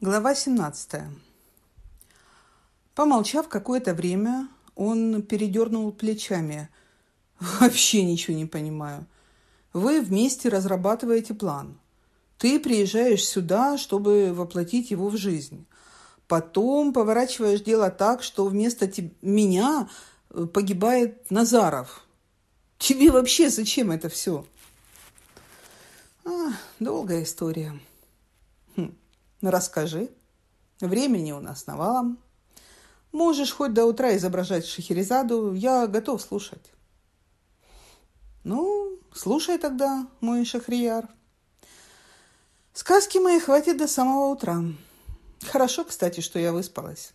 Глава 17. Помолчав какое-то время, он передернул плечами. «Вообще ничего не понимаю. Вы вместе разрабатываете план. Ты приезжаешь сюда, чтобы воплотить его в жизнь. Потом поворачиваешь дело так, что вместо te- меня э, погибает Назаров. Тебе вообще зачем это все?» а, «Долгая история». Ну, расскажи. Времени у нас навалом. Можешь хоть до утра изображать Шахерезаду, я готов слушать. Ну, слушай тогда, мой Шахрияр. Сказки мои хватит до самого утра. Хорошо, кстати, что я выспалась.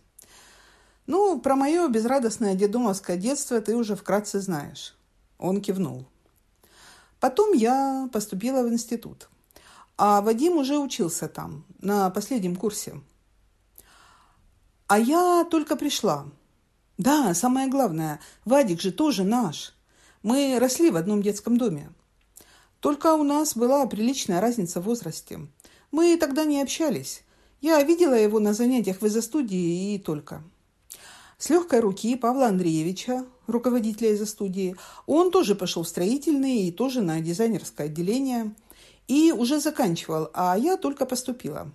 Ну, про мое безрадостное дедомовское детство ты уже вкратце знаешь. Он кивнул. Потом я поступила в институт. А Вадим уже учился там, на последнем курсе. А я только пришла. Да, самое главное, Вадик же тоже наш. Мы росли в одном детском доме. Только у нас была приличная разница в возрасте. Мы тогда не общались. Я видела его на занятиях в изо-студии и только. С легкой руки Павла Андреевича, руководителя изо-студии, он тоже пошел в строительный и тоже на дизайнерское отделение – и уже заканчивал, а я только поступила.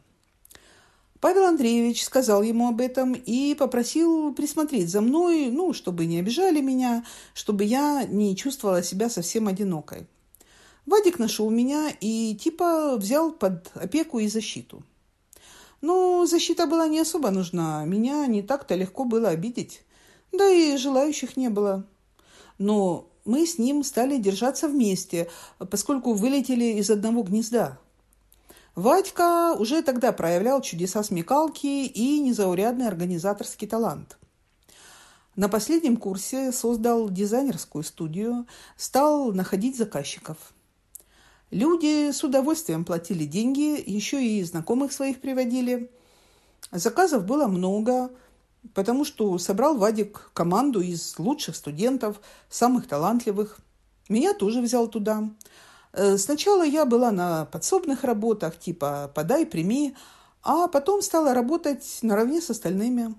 Павел Андреевич сказал ему об этом и попросил присмотреть за мной, ну, чтобы не обижали меня, чтобы я не чувствовала себя совсем одинокой. Вадик нашел меня и типа взял под опеку и защиту. Но защита была не особо нужна, меня не так-то легко было обидеть, да и желающих не было. Но мы с ним стали держаться вместе, поскольку вылетели из одного гнезда. Вадька уже тогда проявлял чудеса смекалки и незаурядный организаторский талант. На последнем курсе создал дизайнерскую студию, стал находить заказчиков. Люди с удовольствием платили деньги, еще и знакомых своих приводили. Заказов было много – потому что собрал Вадик команду из лучших студентов, самых талантливых. Меня тоже взял туда. Э, сначала я была на подсобных работах, типа «подай, прими», а потом стала работать наравне с остальными.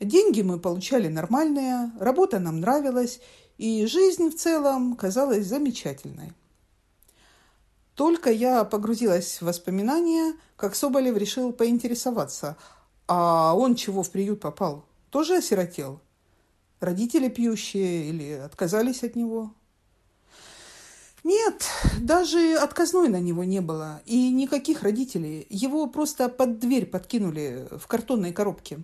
Деньги мы получали нормальные, работа нам нравилась, и жизнь в целом казалась замечательной. Только я погрузилась в воспоминания, как Соболев решил поинтересоваться – а он чего в приют попал? Тоже осиротел? Родители пьющие или отказались от него? Нет, даже отказной на него не было. И никаких родителей. Его просто под дверь подкинули в картонной коробке.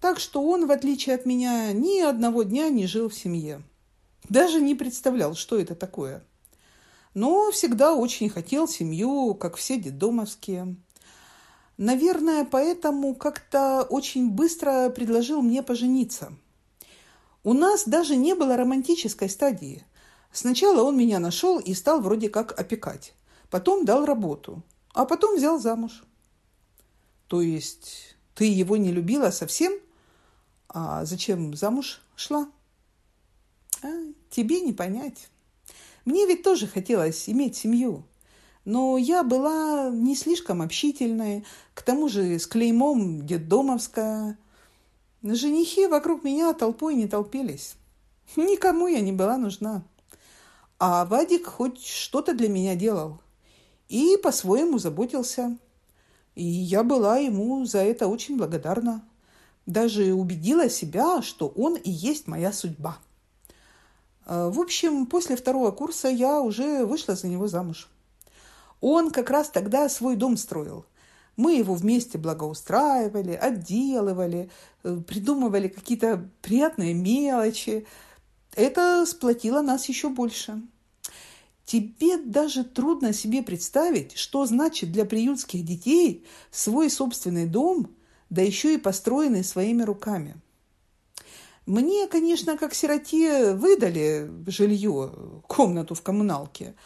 Так что он, в отличие от меня, ни одного дня не жил в семье. Даже не представлял, что это такое. Но всегда очень хотел семью, как все детдомовские. Наверное, поэтому как-то очень быстро предложил мне пожениться. У нас даже не было романтической стадии. Сначала он меня нашел и стал вроде как опекать. Потом дал работу. А потом взял замуж. То есть ты его не любила совсем? А зачем замуж шла? А, тебе не понять. Мне ведь тоже хотелось иметь семью. Но я была не слишком общительной, к тому же с клеймом детдомовская. Женихи вокруг меня толпой не толпились. Никому я не была нужна. А Вадик хоть что-то для меня делал. И по-своему заботился. И я была ему за это очень благодарна. Даже убедила себя, что он и есть моя судьба. Э, в общем, после второго курса я уже вышла за него замуж. Он как раз тогда свой дом строил. Мы его вместе благоустраивали, отделывали, э, придумывали какие-то приятные мелочи. Это сплотило нас еще больше. Тебе даже трудно себе представить, что значит для приютских детей свой собственный дом, да еще и построенный своими руками. Мне, конечно, как сироте выдали жилье, комнату в коммуналке –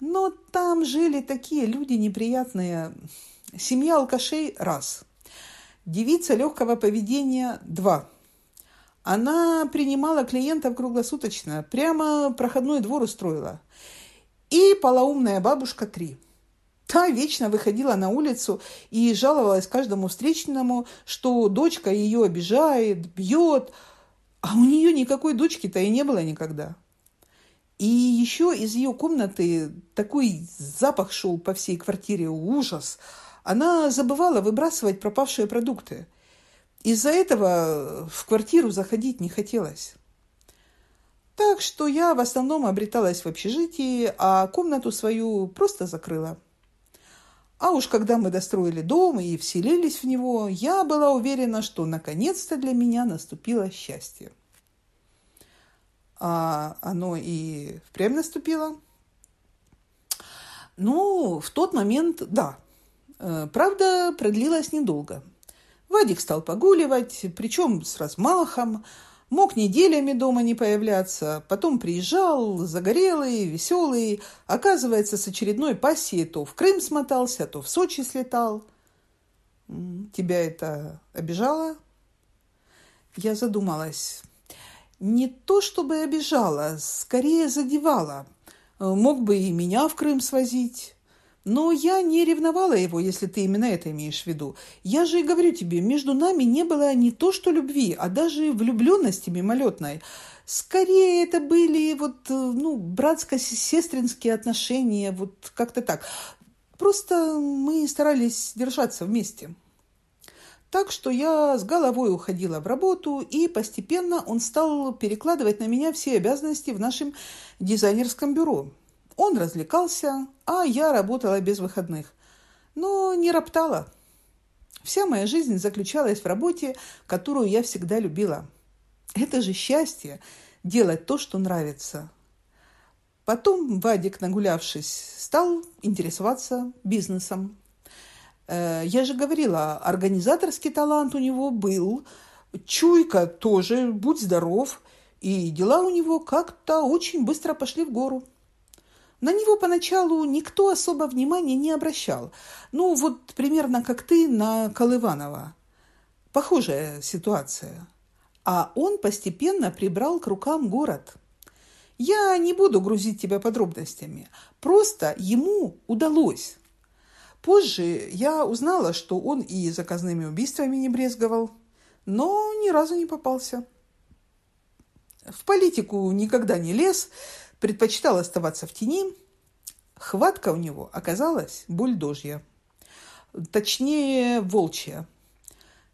но там жили такие люди неприятные. Семья алкашей – раз. Девица легкого поведения – два. Она принимала клиентов круглосуточно, прямо проходной двор устроила. И полоумная бабушка – три. Та вечно выходила на улицу и жаловалась каждому встречному, что дочка ее обижает, бьет, а у нее никакой дочки-то и не было никогда. И еще из ее комнаты такой запах шел по всей квартире, ужас. Она забывала выбрасывать пропавшие продукты. Из-за этого в квартиру заходить не хотелось. Так что я в основном обреталась в общежитии, а комнату свою просто закрыла. А уж когда мы достроили дом и вселились в него, я была уверена, что наконец-то для меня наступило счастье. А оно и впрямь наступило. Ну, в тот момент, да. Э, правда, продлилось недолго. Вадик стал погуливать, причем с размахом, Мог неделями дома не появляться, потом приезжал, загорелый, веселый, оказывается, с очередной пассией то в Крым смотался, то в Сочи слетал. Тебя это обижало? Я задумалась. Не то чтобы обижала, скорее задевала. Мог бы и меня в Крым свозить. Но я не ревновала его, если ты именно это имеешь в виду. Я же и говорю тебе, между нами не было не то что любви, а даже влюбленности мимолетной. Скорее это были вот, ну, братско-сестринские отношения, вот как-то так. Просто мы старались держаться вместе. Так что я с головой уходила в работу, и постепенно он стал перекладывать на меня все обязанности в нашем дизайнерском бюро. Он развлекался, а я работала без выходных. Но не роптала. Вся моя жизнь заключалась в работе, которую я всегда любила. Это же счастье – делать то, что нравится. Потом Вадик, нагулявшись, стал интересоваться бизнесом. Э, я же говорила, организаторский талант у него был, чуйка тоже, будь здоров, и дела у него как-то очень быстро пошли в гору. На него поначалу никто особо внимания не обращал. Ну, вот примерно как ты на Колыванова. Похожая ситуация. А он постепенно прибрал к рукам город. Я не буду грузить тебя подробностями. Просто ему удалось. Позже я узнала, что он и заказными убийствами не брезговал, но ни разу не попался. В политику никогда не лез, предпочитал оставаться в тени. Хватка у него оказалась бульдожья. Точнее, волчья.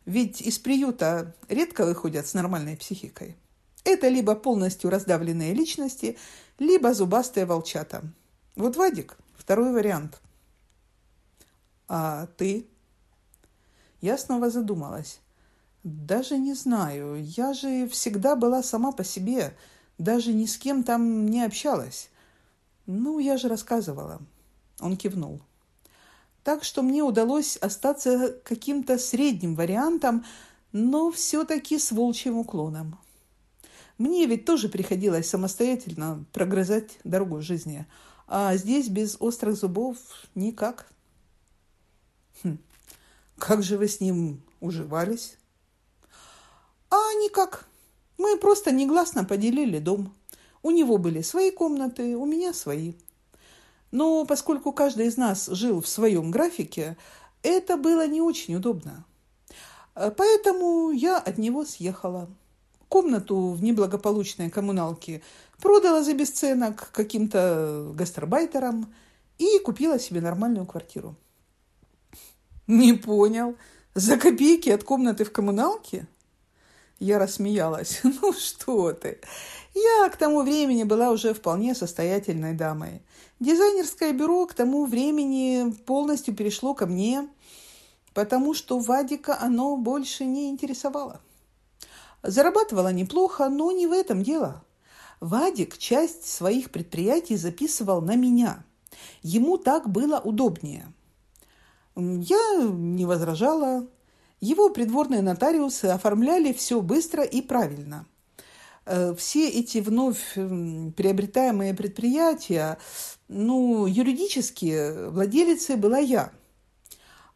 Ведь из приюта редко выходят с нормальной психикой. Это либо полностью раздавленные личности, либо зубастые волчата. Вот Вадик – второй вариант. А ты? Я снова задумалась. Даже не знаю. Я же всегда была сама по себе – даже ни с кем там не общалась. Ну, я же рассказывала. Он кивнул. Так что мне удалось остаться каким-то средним вариантом, но все-таки с волчьим уклоном. Мне ведь тоже приходилось самостоятельно прогрызать дорогу жизни, а здесь без острых зубов никак. Хм. Как же вы с ним уживались? А никак. Мы просто негласно поделили дом. У него были свои комнаты, у меня свои. Но поскольку каждый из нас жил в своем графике, это было не очень удобно. Поэтому я от него съехала. Комнату в неблагополучной коммуналке продала за бесценок каким-то гастарбайтерам и купила себе нормальную квартиру. Не понял. За копейки от комнаты в коммуналке? Я рассмеялась. «Ну что ты! Я к тому времени была уже вполне состоятельной дамой. Дизайнерское бюро к тому времени полностью перешло ко мне, потому что Вадика оно больше не интересовало. Зарабатывала неплохо, но не в этом дело. Вадик часть своих предприятий записывал на меня. Ему так было удобнее. Я не возражала, его придворные нотариусы оформляли все быстро и правильно. Э, все эти вновь приобретаемые предприятия, ну, юридически владелицей была я,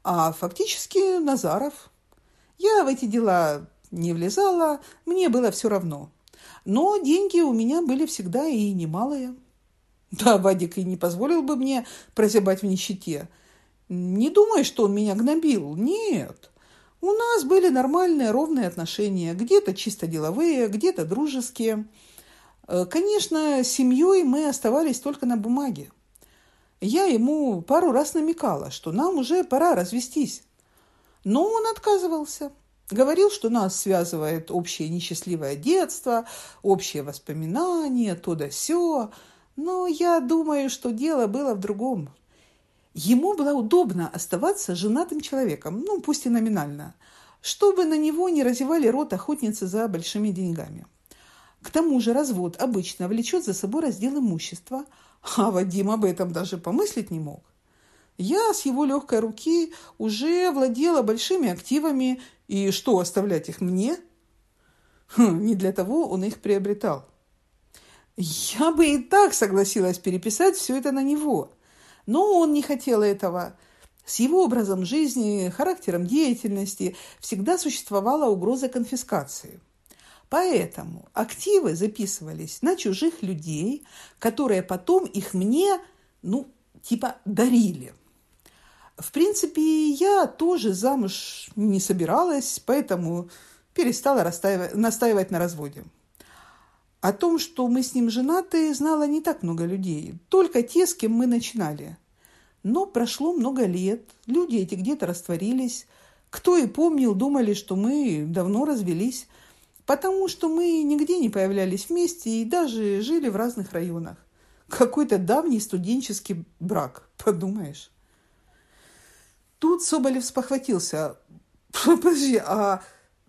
а фактически Назаров. Я в эти дела не влезала, мне было все равно. Но деньги у меня были всегда и немалые. Да, Вадик и не позволил бы мне прозябать в нищете – Не думай, что он меня гнобил. Нет. У нас были нормальные, ровные отношения. Где-то чисто деловые, где-то дружеские. Э, конечно, семьей мы оставались только на бумаге. Я ему пару раз намекала, что нам уже пора развестись. Но он отказывался. Говорил, что нас связывает общее несчастливое детство, общие воспоминания, то да сё. Но я думаю, что дело было в другом. Ему было удобно оставаться женатым человеком, ну, пусть и номинально, чтобы на него не разевали рот охотницы за большими деньгами. К тому же развод обычно влечет за собой раздел имущества, а Вадим об этом даже помыслить не мог. Я с его легкой руки уже владела большими активами, и что, оставлять их мне? Хм, не для того он их приобретал. Я бы и так согласилась переписать все это на него, но он не хотел этого. С его образом жизни, характером деятельности всегда существовала угроза конфискации – Поэтому активы записывались на чужих людей, которые потом их мне, ну, типа дарили. В принципе, я тоже замуж не собиралась, поэтому перестала настаивать на разводе. О том, что мы с ним женаты, знала не так много людей, только те, с кем мы начинали. Но прошло много лет, люди эти где-то растворились. Кто и помнил, думали, что мы давно развелись – потому что мы нигде не появлялись вместе и даже жили в разных районах. Какой-то давний студенческий брак, подумаешь. Тут Соболев спохватился. Подожди, а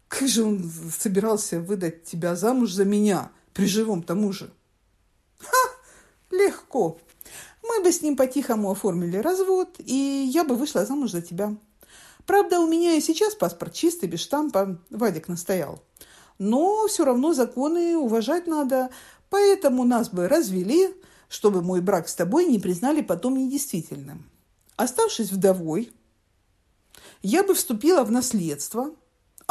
как же он собирался выдать тебя замуж за меня при живом тому же? Ха, легко. Мы бы с ним по-тихому оформили развод, и я бы вышла замуж за тебя. Правда, у меня и сейчас паспорт чистый, без штампа. Вадик настоял но все равно законы уважать надо, поэтому нас бы развели, чтобы мой брак с тобой не признали потом недействительным. Оставшись вдовой, я бы вступила в наследство,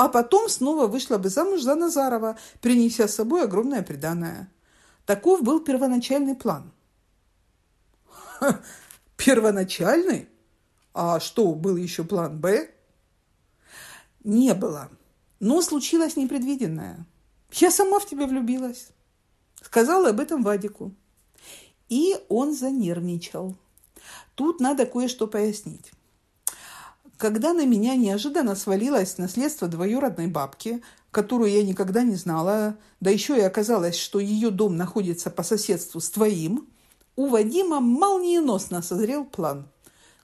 а потом снова вышла бы замуж за Назарова, принеся с собой огромное преданное. Таков был первоначальный план. Ха, первоначальный? А что, был еще план «Б»? Не было. Но случилось непредвиденное. Я сама в тебя влюбилась. Сказала об этом Вадику. И он занервничал. Тут надо кое-что пояснить. Когда на меня неожиданно свалилось наследство двоюродной бабки, которую я никогда не знала, да еще и оказалось, что ее дом находится по соседству с твоим, у Вадима молниеносно созрел план.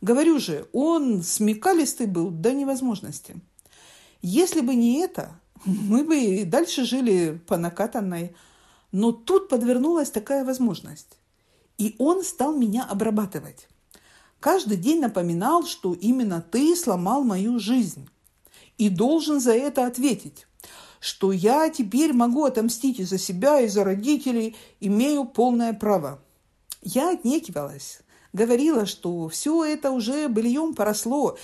Говорю же, он смекалистый был до невозможности. Если бы не это, мы бы и дальше жили по накатанной. Но тут подвернулась такая возможность. И он стал меня обрабатывать. Каждый день напоминал, что именно ты сломал мою жизнь. И должен за это ответить, что я теперь могу отомстить и за себя, и за родителей, имею полное право. Я отнекивалась, говорила, что все это уже быльем поросло,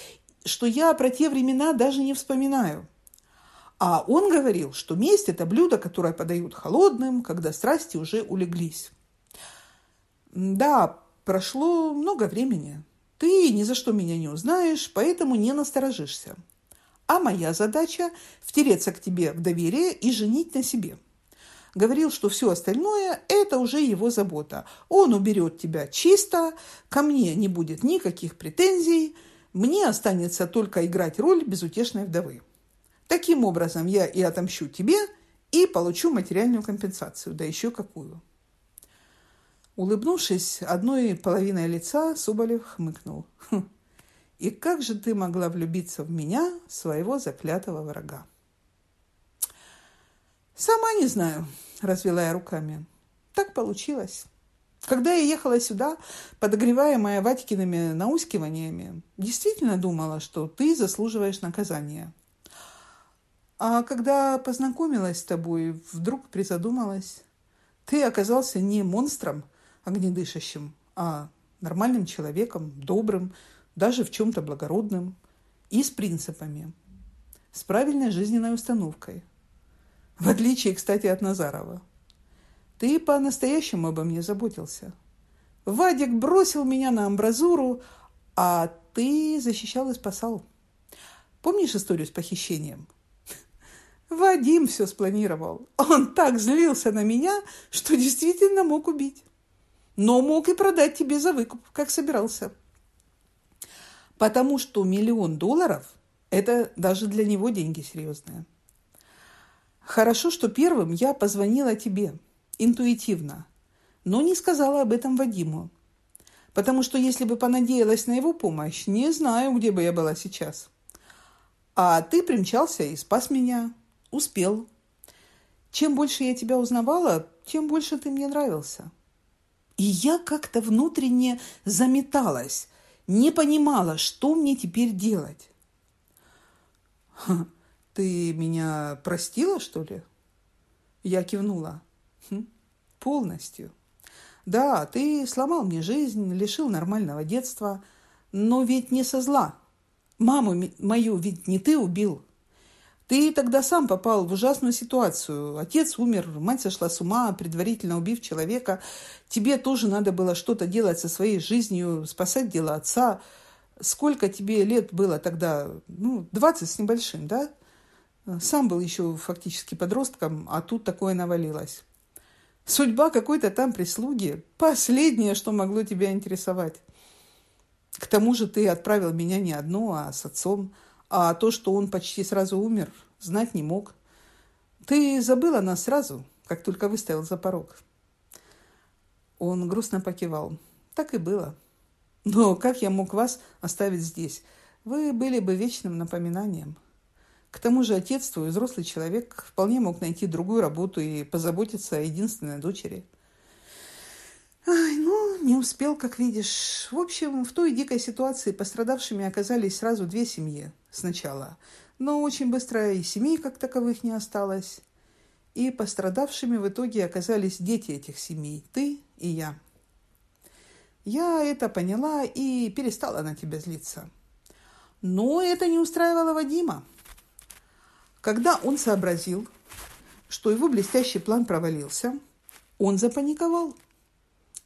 что я про те времена даже не вспоминаю. А он говорил, что месть – это блюдо, которое подают холодным, когда страсти уже улеглись. Да, прошло много времени. Ты ни за что меня не узнаешь, поэтому не насторожишься. А моя задача – втереться к тебе в доверие и женить на себе. Говорил, что все остальное – это уже его забота. Он уберет тебя чисто, ко мне не будет никаких претензий – мне останется только играть роль безутешной вдовы. Таким образом, я и отомщу тебе, и получу материальную компенсацию, да еще какую. Улыбнувшись одной половиной лица, Соболев хмыкнул. «Хм, «И как же ты могла влюбиться в меня, своего заклятого врага?» «Сама не знаю», – развела я руками. «Так получилось». Когда я ехала сюда, подогреваемая Ватькиными наускиваниями, действительно думала, что ты заслуживаешь наказания. А когда познакомилась с тобой, вдруг призадумалась. Ты оказался не монстром огнедышащим, а нормальным человеком, добрым, даже в чем-то благородным и с принципами, с правильной жизненной установкой. В отличие, кстати, от Назарова – ты по-настоящему обо мне заботился. Вадик бросил меня на амбразуру, а ты защищал и спасал. Помнишь историю с похищением? Вадим все спланировал. Он так злился на меня, что действительно мог убить. Но мог и продать тебе за выкуп, как собирался. Потому что миллион долларов – это даже для него деньги серьезные. Хорошо, что первым я позвонила тебе, интуитивно, но не сказала об этом Вадиму. Потому что если бы понадеялась на его помощь, не знаю, где бы я была сейчас. А ты примчался и спас меня. Успел. Чем больше я тебя узнавала, тем больше ты мне нравился. И я как-то внутренне заметалась, не понимала, что мне теперь делать. «Ты меня простила, что ли?» Я кивнула. «Хм, «Полностью. Да, ты сломал мне жизнь, лишил нормального детства, но ведь не со зла. Маму мою ведь не ты убил. Ты тогда сам попал в ужасную ситуацию. Отец умер, мать сошла с ума, предварительно убив человека. Тебе тоже надо было что-то делать со своей жизнью, спасать дело отца. Сколько тебе лет было тогда? Ну, 20 с небольшим, да? Сам был еще фактически подростком, а тут такое навалилось. Судьба какой-то там прислуги – последнее, что могло тебя интересовать. К тому же ты отправил меня не одну, а с отцом. А то, что он почти сразу умер, знать не мог. Ты забыла нас сразу, как только выставил за порог. Он грустно покивал. Так и было. Но как я мог вас оставить здесь? Вы были бы вечным напоминанием. К тому же отец твой, взрослый человек, вполне мог найти другую работу и позаботиться о единственной дочери. Ай, ну, не успел, как видишь. В общем, в той дикой ситуации пострадавшими оказались сразу две семьи сначала. Но очень быстро и семей как таковых не осталось. И пострадавшими в итоге оказались дети этих семей, ты и я. Я это поняла и перестала на тебя злиться. Но это не устраивало Вадима. Когда он сообразил, что его блестящий план провалился, он запаниковал.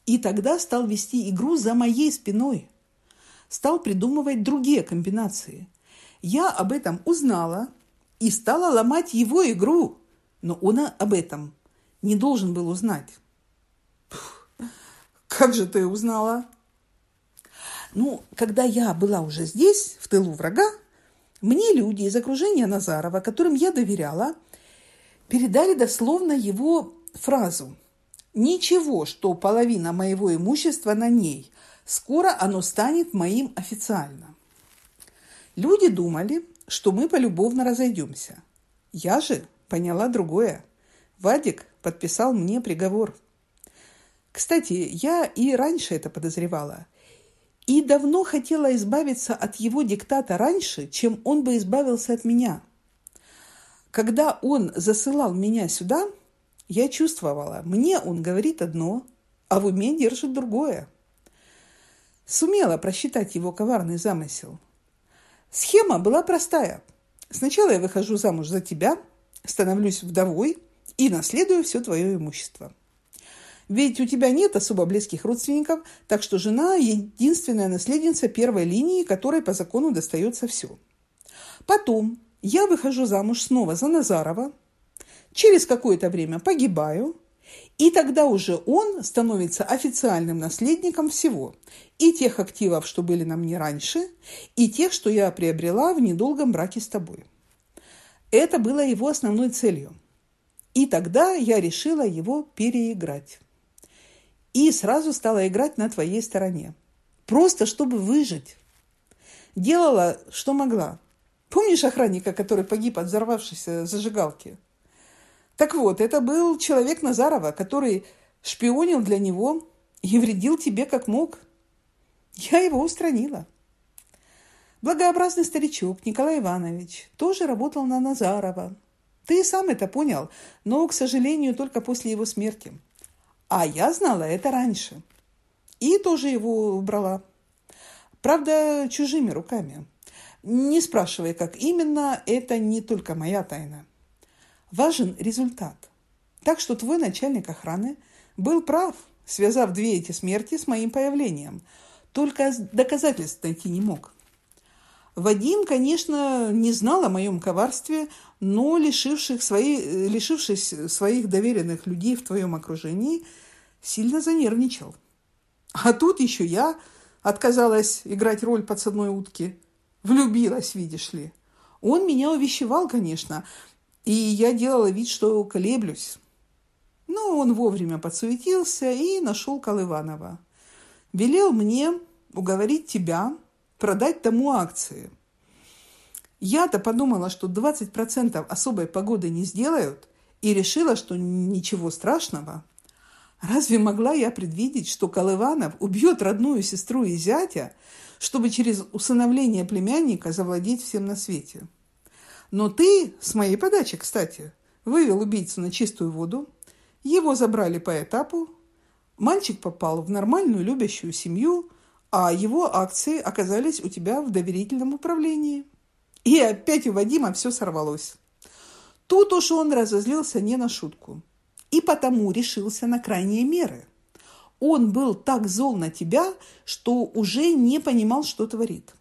И тогда стал вести игру за моей спиной. Стал придумывать другие комбинации. Я об этом узнала и стала ломать его игру. Но он об этом не должен был узнать. Как же ты узнала? Ну, когда я была уже здесь, в тылу врага, мне люди из окружения Назарова, которым я доверяла, передали дословно его фразу «Ничего, что половина моего имущества на ней, скоро оно станет моим официально». Люди думали, что мы полюбовно разойдемся. Я же поняла другое. Вадик подписал мне приговор. Кстати, я и раньше это подозревала – и давно хотела избавиться от его диктата раньше, чем он бы избавился от меня. Когда он засылал меня сюда, я чувствовала, мне он говорит одно, а в уме держит другое. Сумела просчитать его коварный замысел. Схема была простая. Сначала я выхожу замуж за тебя, становлюсь вдовой и наследую все твое имущество. Ведь у тебя нет особо близких родственников, так что жена – единственная наследница первой линии, которой по закону достается все. Потом я выхожу замуж снова за Назарова, через какое-то время погибаю, и тогда уже он становится официальным наследником всего. И тех активов, что были на мне раньше, и тех, что я приобрела в недолгом браке с тобой. Это было его основной целью. И тогда я решила его переиграть и сразу стала играть на твоей стороне. Просто чтобы выжить. Делала, что могла. Помнишь охранника, который погиб от взорвавшейся зажигалки? Так вот, это был человек Назарова, который шпионил для него и вредил тебе как мог. Я его устранила. Благообразный старичок Николай Иванович тоже работал на Назарова. Ты сам это понял, но, к сожалению, только после его смерти. А я знала это раньше. И тоже его убрала. Правда, чужими руками. Не спрашивай, как именно, это не только моя тайна. Важен результат. Так что твой начальник охраны был прав, связав две эти смерти с моим появлением. Только доказательств найти не мог. Вадим, конечно, не знал о моем коварстве, но, лишивших свои, лишившись своих доверенных людей в твоем окружении, сильно занервничал. А тут еще я отказалась играть роль подсадной утки. Влюбилась, видишь ли. Он меня увещевал, конечно, и я делала вид, что колеблюсь. Но он вовремя подсуетился и нашел Колыванова. Велел мне уговорить тебя продать тому акции. Я-то подумала, что 20% особой погоды не сделают, и решила, что ничего страшного. Разве могла я предвидеть, что Колыванов убьет родную сестру и зятя, чтобы через усыновление племянника завладеть всем на свете? Но ты, с моей подачи, кстати, вывел убийцу на чистую воду, его забрали по этапу, мальчик попал в нормальную любящую семью – а его акции оказались у тебя в доверительном управлении. И опять у Вадима все сорвалось. Тут уж он разозлился не на шутку. И потому решился на крайние меры. Он был так зол на тебя, что уже не понимал, что творит.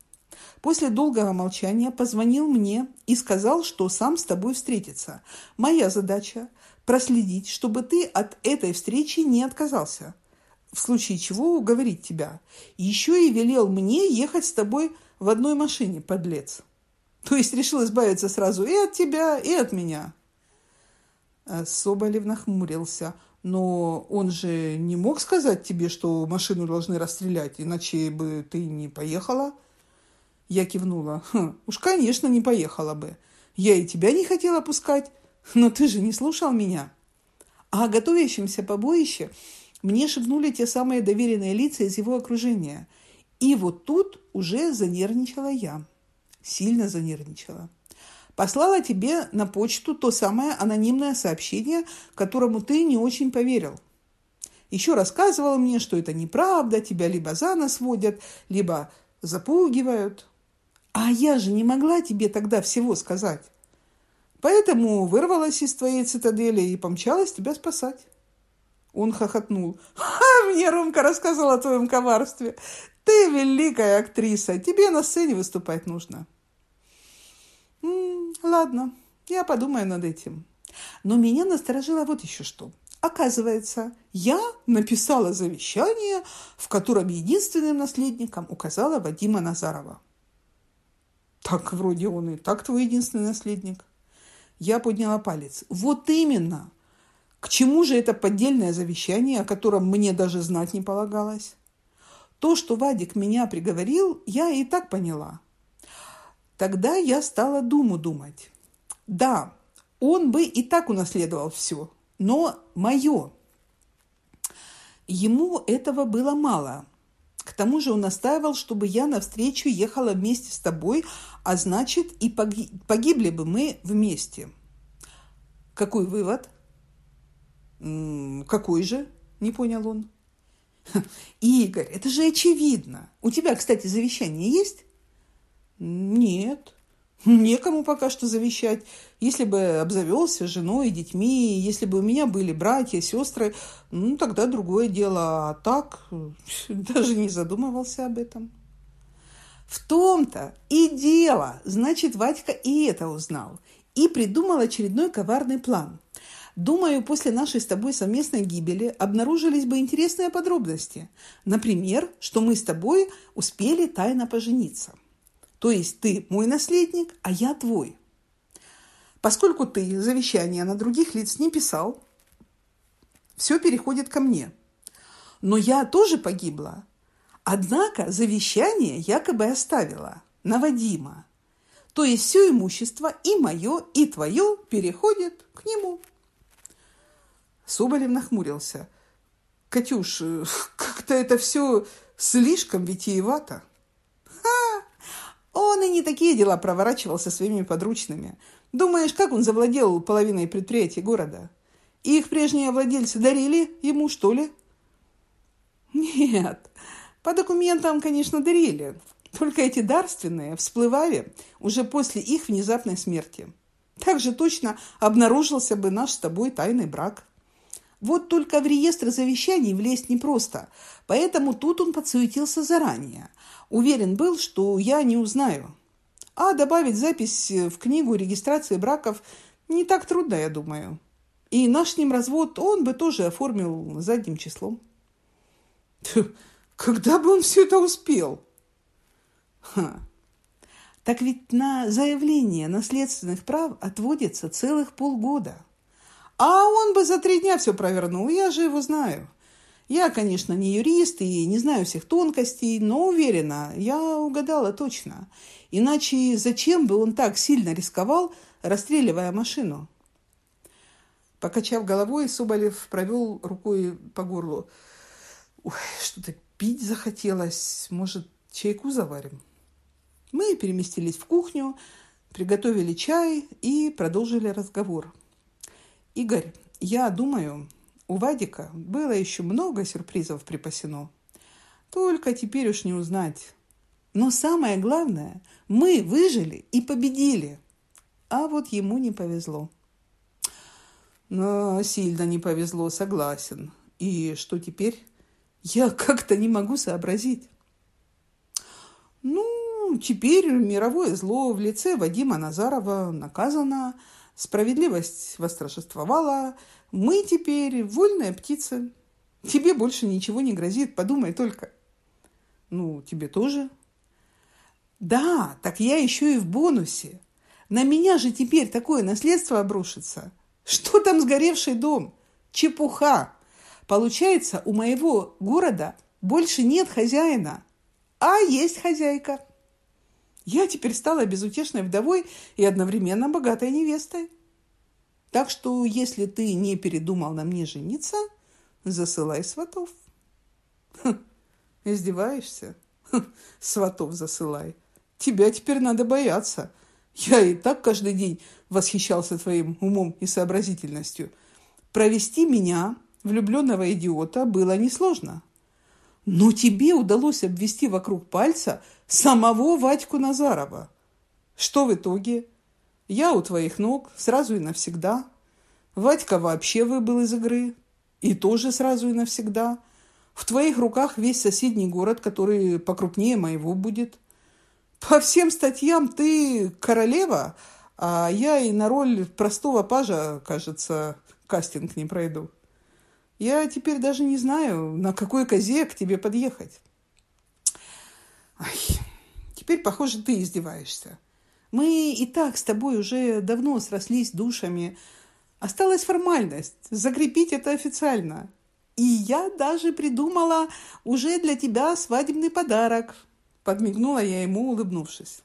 После долгого молчания позвонил мне и сказал, что сам с тобой встретится. Моя задача – проследить, чтобы ты от этой встречи не отказался – в случае чего уговорить тебя. Еще и велел мне ехать с тобой в одной машине, подлец. То есть решил избавиться сразу и от тебя, и от меня. А Соболев нахмурился. Но он же не мог сказать тебе, что машину должны расстрелять, иначе бы ты не поехала. Я кивнула. Хм, уж, конечно, не поехала бы. Я и тебя не хотела пускать, но ты же не слушал меня. А о готовящемся побоище мне шепнули те самые доверенные лица из его окружения. И вот тут уже занервничала я. Сильно занервничала. Послала тебе на почту то самое анонимное сообщение, которому ты не очень поверил. Еще рассказывала мне, что это неправда, тебя либо за нос водят, либо запугивают. А я же не могла тебе тогда всего сказать. Поэтому вырвалась из твоей цитадели и помчалась тебя спасать. Он хохотнул. «Ха, мне Ромка рассказывал о твоем коварстве. Ты великая актриса, тебе на сцене выступать нужно». М -м, «Ладно, я подумаю над этим». Но меня насторожило вот еще что. Оказывается, я написала завещание, в котором единственным наследником указала Вадима Назарова. Так вроде он и так твой единственный наследник. Я подняла палец. Вот именно. К чему же это поддельное завещание, о котором мне даже знать не полагалось? То, что Вадик меня приговорил, я и так поняла. Тогда я стала думу думать. Да, он бы и так унаследовал все, но мое. Ему этого было мало. К тому же он настаивал, чтобы я навстречу ехала вместе с тобой, а значит и погибли бы мы вместе. Какой вывод? «Какой же?» – не понял он. «Игорь, это же очевидно. У тебя, кстати, завещание есть?» «Нет. Некому пока что завещать. Если бы обзавелся женой и детьми, если бы у меня были братья, сестры, ну, тогда другое дело. А так даже не задумывался об этом». В том-то и дело. Значит, Вадька и это узнал. И придумал очередной коварный план – Думаю, после нашей с тобой совместной гибели обнаружились бы интересные подробности. Например, что мы с тобой успели тайно пожениться. То есть ты мой наследник, а я твой. Поскольку ты завещание на других лиц не писал, все переходит ко мне. Но я тоже погибла. Однако завещание якобы оставила на Вадима. То есть все имущество и мое, и твое переходит к нему. Соболев нахмурился. «Катюш, как-то это все слишком витиевато». «Ха! Он и не такие дела проворачивал со своими подручными. Думаешь, как он завладел половиной предприятий города? Их прежние владельцы дарили ему, что ли?» «Нет, по документам, конечно, дарили. Только эти дарственные всплывали уже после их внезапной смерти. Так же точно обнаружился бы наш с тобой тайный брак». Вот только в реестр завещаний влезть непросто, поэтому тут он подсуетился заранее. Уверен был, что я не узнаю. А добавить запись в книгу регистрации браков не так трудно, я думаю. И наш с ним развод он бы тоже оформил задним числом. Когда бы он все это успел? Ха. Так ведь на заявление наследственных прав отводится целых полгода. А он бы за три дня все провернул, я же его знаю. Я, конечно, не юрист и не знаю всех тонкостей, но уверена, я угадала точно. Иначе зачем бы он так сильно рисковал, расстреливая машину? Покачав головой, Соболев провел рукой по горлу. Что-то пить захотелось. Может, чайку заварим? Мы переместились в кухню, приготовили чай и продолжили разговор. Игорь, я думаю, у Вадика было еще много сюрпризов припасено. Только теперь уж не узнать. Но самое главное, мы выжили и победили. А вот ему не повезло. Но сильно не повезло, согласен. И что теперь? Я как-то не могу сообразить. Ну, теперь мировое зло в лице Вадима Назарова наказано, справедливость восторжествовала, мы теперь вольная птица. Тебе больше ничего не грозит, подумай только. Ну, тебе тоже. Да, так я еще и в бонусе. На меня же теперь такое наследство обрушится. Что там сгоревший дом? Чепуха. Получается, у моего города больше нет хозяина, а есть хозяйка. Я теперь стала безутешной вдовой и одновременно богатой невестой. Так что, если ты не передумал на мне жениться, засылай сватов. Ха, издеваешься? Ха, сватов засылай. Тебя теперь надо бояться. Я и так каждый день восхищался твоим умом и сообразительностью. Провести меня, влюбленного идиота, было несложно. Но тебе удалось обвести вокруг пальца самого Вадьку Назарова. Что в итоге? Я у твоих ног сразу и навсегда. Вадька вообще выбыл из игры. И тоже сразу и навсегда. В твоих руках весь соседний город, который покрупнее моего будет. По всем статьям ты королева, а я и на роль простого пажа, кажется, кастинг не пройду. Я теперь даже не знаю, на какой козе к тебе подъехать. Ай, теперь, похоже, ты издеваешься. Мы и так с тобой уже давно срослись душами. Осталась формальность, закрепить это официально. И я даже придумала уже для тебя свадебный подарок. Подмигнула я ему, улыбнувшись.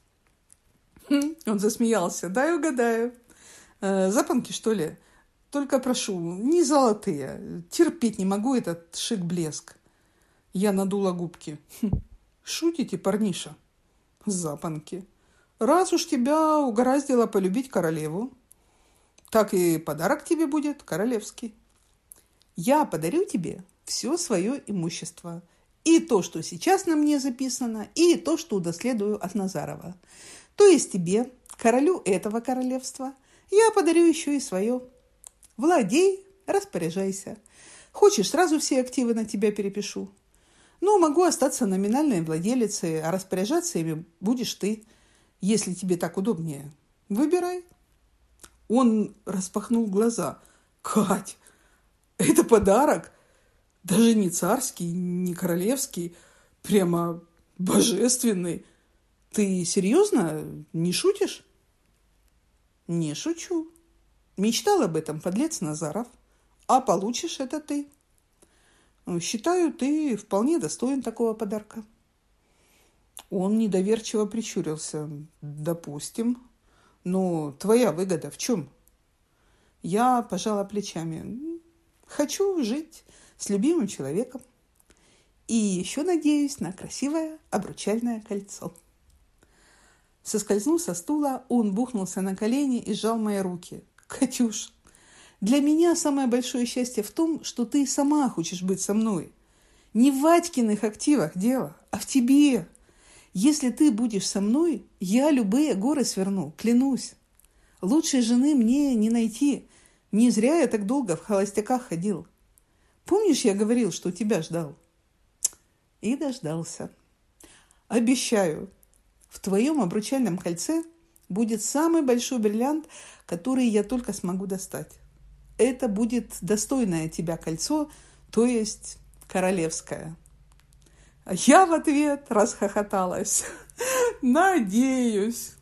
Хм, он засмеялся. Дай угадаю. Э, запонки, что ли? Только прошу, не золотые. Терпеть не могу этот шик-блеск. Я надула губки. Хм, шутите, парниша? Запонки. Раз уж тебя угораздило полюбить королеву, так и подарок тебе будет королевский. Я подарю тебе все свое имущество. И то, что сейчас на мне записано, и то, что удоследую от Назарова. То есть тебе, королю этого королевства, я подарю еще и свое. Владей, распоряжайся. Хочешь, сразу все активы на тебя перепишу. Ну, могу остаться номинальной владелицей, а распоряжаться ими будешь ты, если тебе так удобнее. Выбирай. Он распахнул глаза. Кать, это подарок? Даже не царский, не королевский, прямо божественный. Ты серьезно? Не шутишь? Не шучу. Мечтал об этом подлец Назаров. А получишь это ты. Считаю, ты вполне достоин такого подарка. Он недоверчиво прищурился. Допустим. Но твоя выгода в чем? Я пожала плечами. Хочу жить с любимым человеком. И еще надеюсь на красивое обручальное кольцо. Соскользнув со стула, он бухнулся на колени и сжал мои руки. «Катюш, для меня самое большое счастье в том, что ты сама хочешь быть со мной. Не в Вадькиных активах дело, а в тебе. Если ты будешь со мной, я любые горы сверну, клянусь. Лучшей жены мне не найти. Не зря я так долго в холостяках ходил. Помнишь, я говорил, что тебя ждал? И дождался. Обещаю, В твоем обручальном кольце будет самый большой бриллиант, который я только смогу достать. Это будет достойное тебя кольцо, то есть королевское. Я в ответ расхохоталась. Надеюсь.